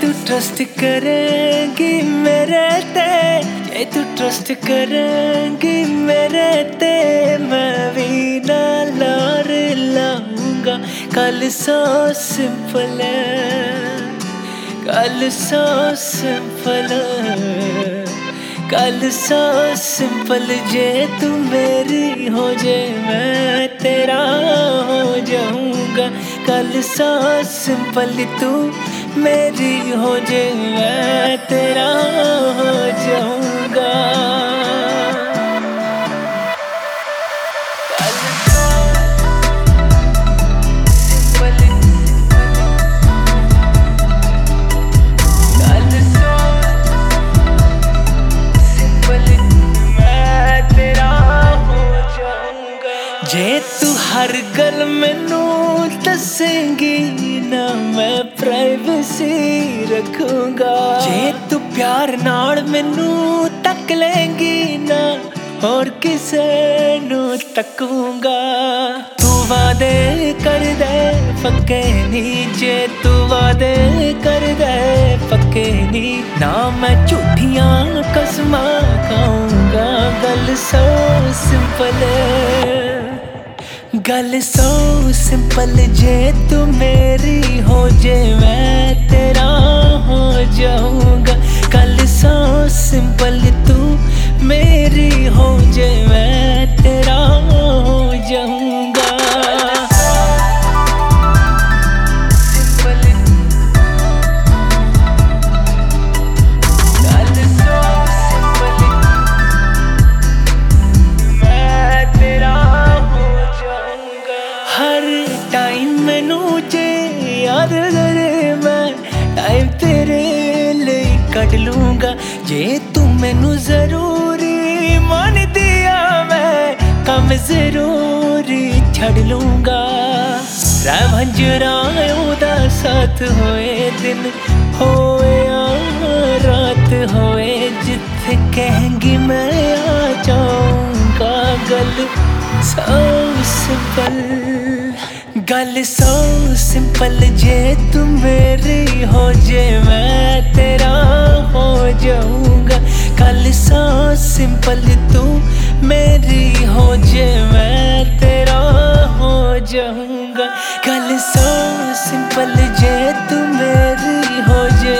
तू ट्रस्ट करेगी मेरे ते ये तू ट्रस्ट करेगी मेरे ते मैं भी ना लौर लाऊंगा कल सो सिंपल है कल सो सिंपल है ਕੱਲ ਸੋ ਸਿੰਪਲ ਜੇ ਤੂੰ ਮੇਰੀ ਹੋ ਜੇ, ਮੈਂ ਤੇਰਾ ਹੋ ਜਾਊਂਗਾ। ਕੱਲ ਸਾ ਸਿੰਪਲ ਤੂੰ ਮੇਰੀ ਹੋ ਜੇ, ਮੈਂ ਤੇਰਾ ਹੋ ਜਾਊਂਗਾ। ਜੇ ਤੂੰ ਹਰ ਗੱਲ ਮੈਨੂੰ ਦੱਸੇਂਗੀ ਨਾ ਮੈਂ ਪ੍ਰਾਈਵੇਸੀ ਰੱਖੂੰਗਾ। ਜੇ ਤੂੰ ਪਿਆਰ ਨਾਲ ਮੈਨੂੰ ਤੱਕ ਲੇਂਗੀ ਨਾ ਹੋਰ ਕਿਸੇ ਨੂੰ ਤੱਕੂੰਗਾ। ਤੂੰ ਵਾਦੇ ਕਰਦਾ ਪੱਕੇ ਨਹੀਂ। ਜੇ ਤੂੰ ਵਾਦੇ ਕਰਦਾ ਪੱਕੇ ਨਹੀਂ। ਨਾ ਮੈਂ ਝੂਠੀਆਂ ਕਸਮਾਂ ਖਾਊਂਗਾ। ਗੱਲ ਸੋ ਸਿੰਪਲ ਗੱਲ ਸੋ ਸਿੰਪਲ ਜੇ ਤੂੰ ਮੇਰੀ ਹੋ ਜੇ ਮੈਂ ਤੇਰਾ ਹੋ ਜਾਊਂਗਾ ਜੇ ਯਾਰ ਕਰੇ ਮੈਂ ਟਾਈਮ ਤੇਰੇ ਲਈ ਕੱਢ ਲੂੰਗਾ। ਜੇ ਤੂੰ ਮੈਨੂੰ ਜ਼ਰੂਰੀ ਮੰਨਦੀ ਆ ਮੈਂ ਕੰਮ ਜ਼ਰੂਰੀ ਛੱਡ ਲੂੰਗਾ। ਰਾਵੰਜਰਾ ਉਹਦਾ ਸਾਥ ਹੋਏ ਦਿਨ ਹੋਇਆ ਰਾਤ, ਹੋਏ ਜਿੱਥੇ ਕਹਾਂਗੀ ਮੈਂ ਆ ਜਾਊਂਗਾ। ਗਲ ਸੋ ਸਿੰਪਲ ਗੱਲ ਸੋ ਸਿੰਪਲ ਜੇ ਤੂੰ ਮੇਰੀ ਹੋ ਜੇ, ਮੈਂ ਤੇਰਾ ਹੋ ਜਾਊਂਗਾ। ਗੱਲ ਸੋ ਸਿੰਪਲ ਤੂੰ ਮੇਰੀ ਹੋ ਜੇ, ਮੈਂ ਤੇਰਾ ਹੋ ਜਾਊਂਗਾ। ਗੱਲ ਸੋ ਸਿੰਪਲ ਜੇ ਤੂੰ ਮੇਰੀ ਹੋ ਜੇ